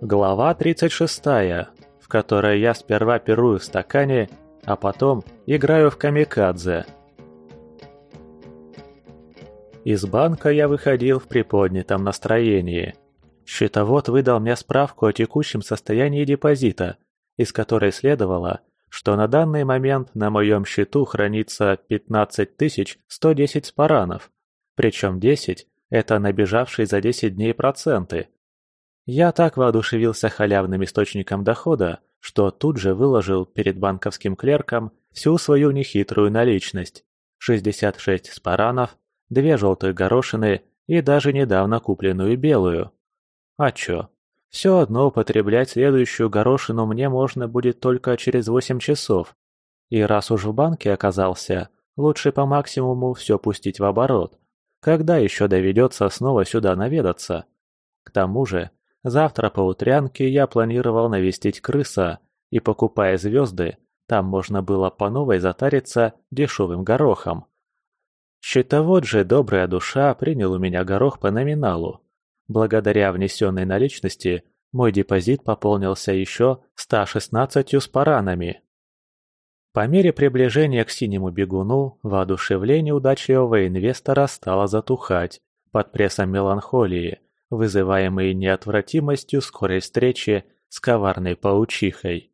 Глава 36, в которой я сперва пирую в стакане, а потом играю в камикадзе. Из банка я выходил в приподнятом настроении. Счетовод выдал мне справку о текущем состоянии депозита, из которой следовало, что на данный момент на моем счету хранится 15 110 спаранов, причем 10 – это набежавшие за 10 дней проценты – я так воодушевился халявным источником дохода, что тут же выложил перед банковским клерком всю свою нехитрую наличность. 66 спаранов, две желтые горошины и даже недавно купленную белую. А чё? Все одно употреблять следующую горошину мне можно будет только через 8 часов. И раз уж в банке оказался, лучше по максимуму все пустить в оборот. Когда еще доведется снова сюда наведаться? К тому же, Завтра по утрянке я планировал навестить крыса, и, покупая звезды, там можно было по новой затариться дешевым горохом. Счетовод же, добрая душа, принял у меня горох по номиналу. Благодаря внесенной наличности мой депозит пополнился еще 116 спаранами. По мере приближения к синему бегуну, воодушевление удачливого инвестора стало затухать под прессом меланхолии – вызываемые неотвратимостью скорой встречи с коварной паучихой.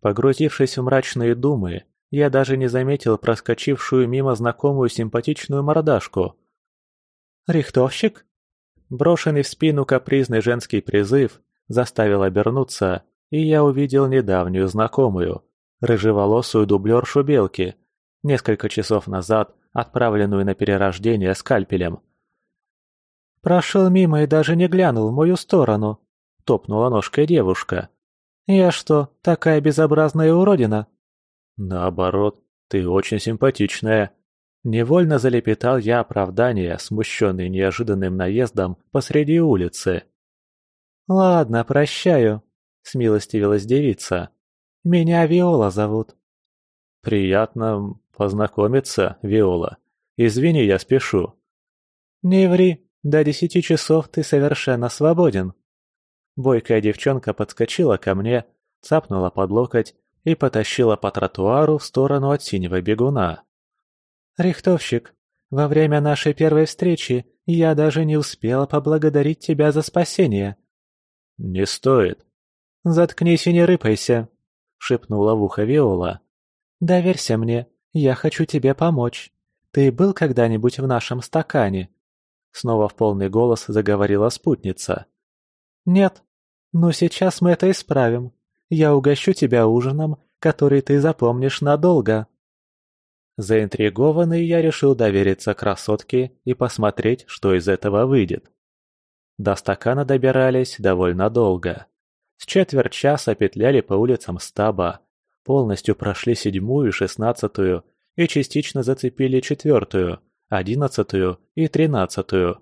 Погрузившись в мрачные думы, я даже не заметил проскочившую мимо знакомую симпатичную мордашку. «Рихтовщик?» Брошенный в спину капризный женский призыв заставил обернуться, и я увидел недавнюю знакомую, рыжеволосую дублершу Белки, несколько часов назад отправленную на перерождение скальпелем. Прошел мимо и даже не глянул в мою сторону. Топнула ножкой девушка. Я что, такая безобразная уродина? Наоборот, ты очень симпатичная. Невольно залепетал я оправдание, смущенный неожиданным наездом посреди улицы. «Ладно, прощаю», — смилостивилась девица. «Меня Виола зовут». «Приятно познакомиться, Виола. Извини, я спешу». «Не ври, до десяти часов ты совершенно свободен». Бойкая девчонка подскочила ко мне, цапнула под локоть и потащила по тротуару в сторону от синего бегуна. «Рихтовщик, во время нашей первой встречи я даже не успела поблагодарить тебя за спасение». «Не стоит». «Заткнись и не рыпайся», — шепнула в ухо Виола. «Доверься мне, я хочу тебе помочь. Ты был когда-нибудь в нашем стакане?» Снова в полный голос заговорила спутница. «Нет. Но сейчас мы это исправим. Я угощу тебя ужином, который ты запомнишь надолго». Заинтригованный я решил довериться красотке и посмотреть, что из этого выйдет. До стакана добирались довольно долго. С четверть часа петляли по улицам стаба, полностью прошли седьмую и шестнадцатую и частично зацепили четвертую, одиннадцатую и тринадцатую.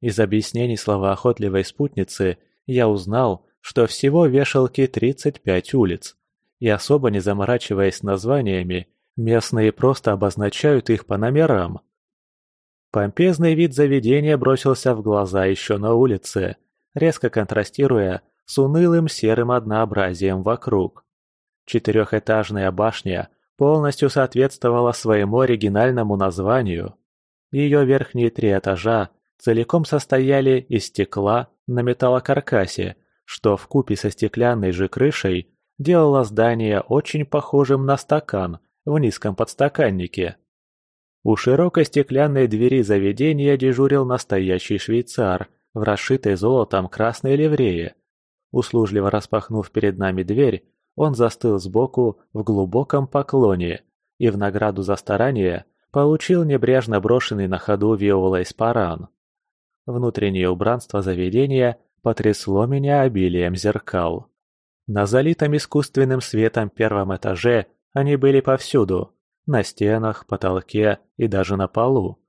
Из объяснений словоохотливой спутницы я узнал, что всего вешалки 35 улиц, и особо не заморачиваясь названиями, местные просто обозначают их по номерам. Помпезный вид заведения бросился в глаза еще на улице, резко контрастируя с унылым серым однообразием вокруг. Четырехэтажная башня полностью соответствовала своему оригинальному названию. Ее верхние три этажа целиком состояли из стекла на металлокаркасе, что вкупе со стеклянной же крышей делало здание очень похожим на стакан в низком подстаканнике. У широкой стеклянной двери заведения дежурил настоящий швейцар в расшитой золотом красной ливрее. Услужливо распахнув перед нами дверь, он застыл сбоку в глубоком поклоне и в награду за старание получил небрежно брошенный на ходу виолой спаран. Внутреннее убранство заведения потрясло меня обилием зеркал. На залитом искусственным светом первом этаже они были повсюду – на стенах, потолке и даже на полу.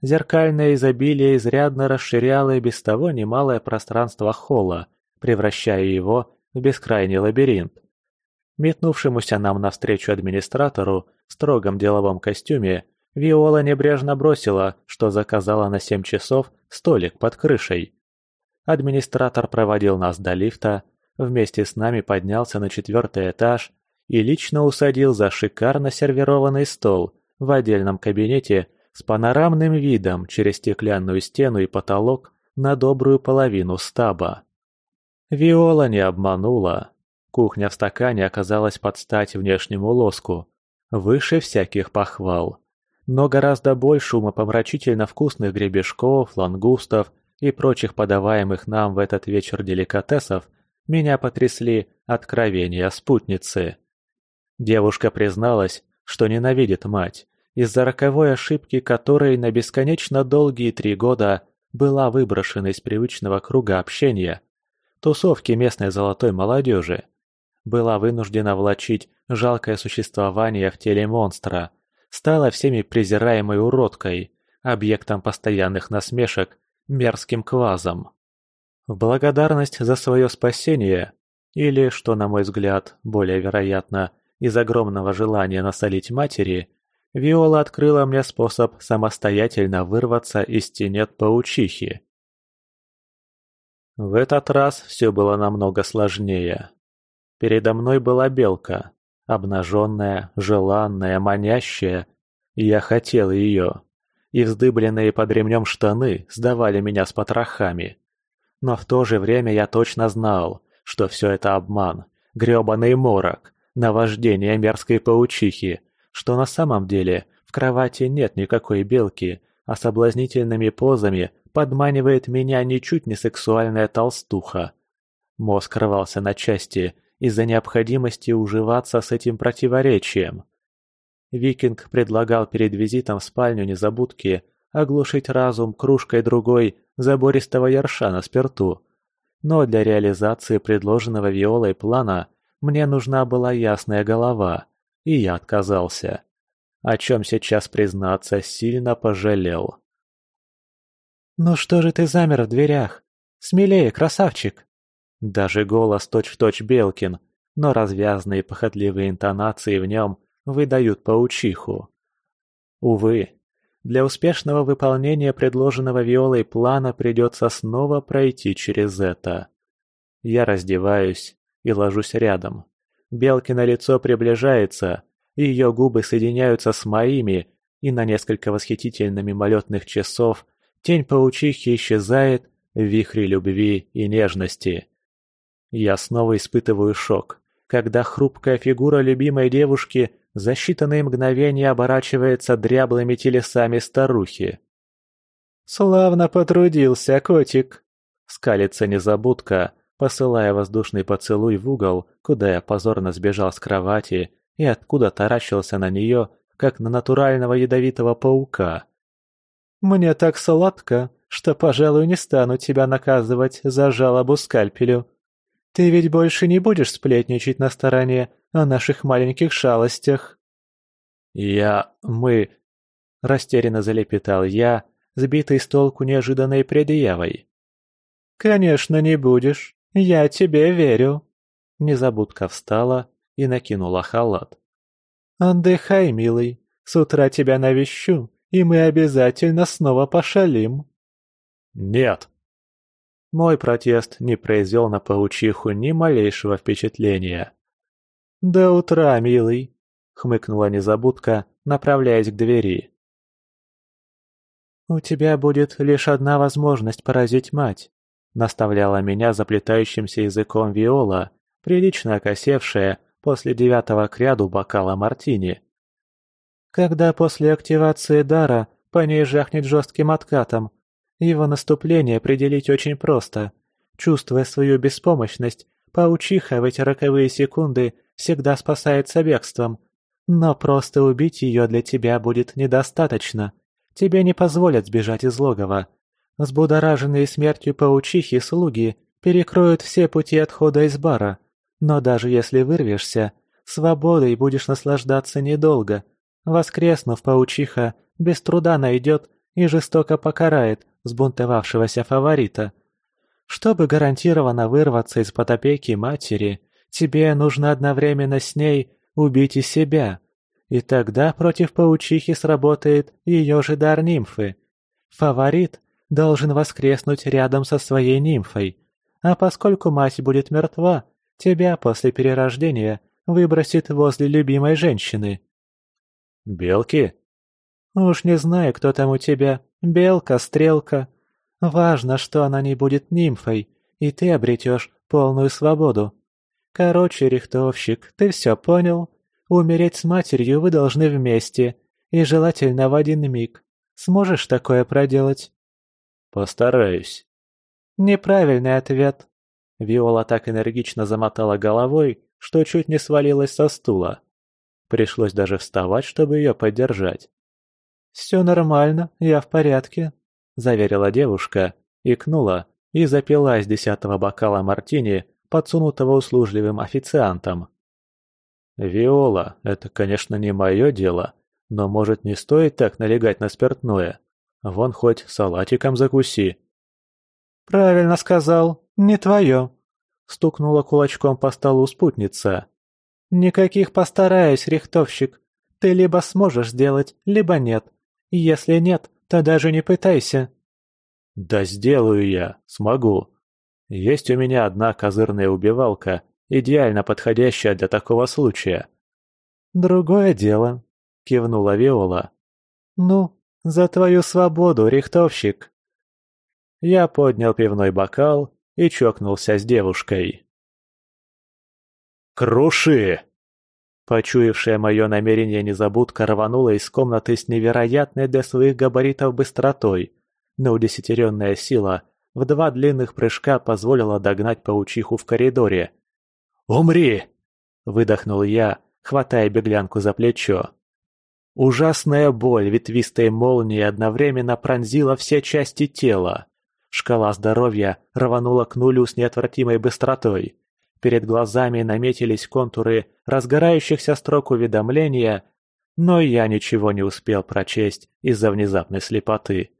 Зеркальное изобилие изрядно расширяло и без того немалое пространство холла, превращая его в бескрайний лабиринт. Метнувшемуся нам навстречу администратору в строгом деловом костюме Виола небрежно бросила, что заказала на семь часов столик под крышей. Администратор проводил нас до лифта, вместе с нами поднялся на четвертый этаж и лично усадил за шикарно сервированный стол в отдельном кабинете с панорамным видом через стеклянную стену и потолок на добрую половину стаба. Виола не обманула. Кухня в стакане оказалась под стать внешнему лоску, выше всяких похвал. Но гораздо больше умопомрачительно вкусных гребешков, лангустов и прочих подаваемых нам в этот вечер деликатесов меня потрясли откровения спутницы. Девушка призналась, что ненавидит мать, из-за роковой ошибки которой на бесконечно долгие три года была выброшена из привычного круга общения, тусовки местной золотой молодежи. Была вынуждена влачить жалкое существование в теле монстра, стала всеми презираемой уродкой, объектом постоянных насмешек, мерзким квазом. В благодарность за свое спасение, или, что на мой взгляд, более вероятно, из огромного желания насолить матери, Виола открыла мне способ самостоятельно вырваться из тенет паучихи. В этот раз все было намного сложнее. Передо мной была белка, обнаженная, желанная, манящая. Я хотел ее. И вздыбленные под ремнем штаны сдавали меня с потрохами. Но в то же время я точно знал, что все это обман, грёбаный морок, наваждение мерзкой паучихи, что на самом деле в кровати нет никакой белки, а соблазнительными позами подманивает меня ничуть не сексуальная толстуха. Мозг рвался на части из-за необходимости уживаться с этим противоречием. Викинг предлагал перед визитом в спальню незабудки оглушить разум кружкой другой забористого ярша на спирту. Но для реализации предложенного Виолой плана мне нужна была ясная голова, и я отказался. О чем сейчас, признаться, сильно пожалел. «Ну что же ты замер в дверях? Смелее, красавчик!» Даже голос точь-в-точь -точь Белкин, но развязные похотливые интонации в нем выдают паучиху. Увы, для успешного выполнения предложенного Виолой плана придется снова пройти через это. Я раздеваюсь и ложусь рядом. Белкино лицо приближается, и ее губы соединяются с моими, и на несколько восхитительно мимолетных часов тень паучихи исчезает в вихре любви и нежности. Я снова испытываю шок, когда хрупкая фигура любимой девушки за считанные мгновения оборачивается дряблыми телесами старухи. «Славно потрудился, котик!» — скалится незабудка, посылая воздушный поцелуй в угол, куда я позорно сбежал с кровати и откуда таращился на нее, как на натурального ядовитого паука. «Мне так сладко, что, пожалуй, не стану тебя наказывать за жалобу скальпелю. Ты ведь больше не будешь сплетничать на стороне о наших маленьких шалостях?» «Я... мы...» — растерянно залепетал я, сбитый с толку неожиданной предъявой. «Конечно, не будешь. «Я тебе верю!» Незабудка встала и накинула халат. «Отдыхай, милый, с утра тебя навещу, и мы обязательно снова пошалим!» «Нет!» Мой протест не произвел на паучиху ни малейшего впечатления. «До утра, милый!» — хмыкнула незабудка, направляясь к двери. «У тебя будет лишь одна возможность поразить мать. Наставляла меня заплетающимся языком Виола, прилично окосевшая после девятого к ряду бокала мартини. Когда после активации дара по ней жахнет жестким откатом, его наступление определить очень просто. Чувствуя свою беспомощность, паучиха в эти роковые секунды всегда спасается бегством. Но просто убить ее для тебя будет недостаточно. Тебе не позволят сбежать из логова. Взбудораженные смертью паучихи слуги перекроют все пути отхода из бара. Но даже если вырвешься, свободой будешь наслаждаться недолго. Воскреснув, паучиха без труда найдет и жестоко покарает сбунтовавшегося фаворита. Чтобы гарантированно вырваться из-под опеки матери, тебе нужно одновременно с ней убить и себя. И тогда против паучихи сработает ее же дар нимфы. Фаворит должен воскреснуть рядом со своей нимфой. А поскольку мать будет мертва, тебя после перерождения выбросит возле любимой женщины». «Белки?» «Уж не знаю, кто там у тебя, белка, стрелка. Важно, что она не будет нимфой, и ты обретешь полную свободу. Короче, рихтовщик, ты все понял? Умереть с матерью вы должны вместе, и желательно в один миг. Сможешь такое проделать?» «Постараюсь». «Неправильный ответ». Виола так энергично замотала головой, что чуть не свалилась со стула. Пришлось даже вставать, чтобы ее поддержать. «Все нормально, я в порядке», — заверила девушка, икнула и запила из десятого бокала мартини, подсунутого услужливым официантом. «Виола, это, конечно, не мое дело, но, может, не стоит так налегать на спиртное? Вон хоть салатиком закуси». «Правильно сказал, не твое», — стукнула кулачком по столу спутница. «Никаких постараюсь, рихтовщик. Ты либо сможешь сделать, либо нет. Если нет, то даже не пытайся». «Да сделаю я, смогу. Есть у меня одна козырная убивалка, идеально подходящая для такого случая». «Другое дело», — кивнула Виола. «Ну, за твою свободу, рихтовщик!» Я поднял пивной бокал и чокнулся с девушкой. «Круши!» Почуявшая мое намерение незабудка рванула из комнаты с невероятной для своих габаритов быстротой, но удесятеренная сила в два длинных прыжка позволила догнать паучиху в коридоре. «Умри!» – выдохнул я, хватая беглянку за плечо. Ужасная боль ветвистой молнии одновременно пронзила все части тела. Шкала здоровья рванула к нулю с неотвратимой быстротой. Перед глазами наметились контуры разгорающихся строк уведомления, но я ничего не успел прочесть из-за внезапной слепоты.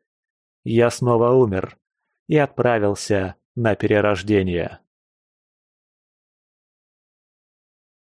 Я снова умер и отправился на перерождение.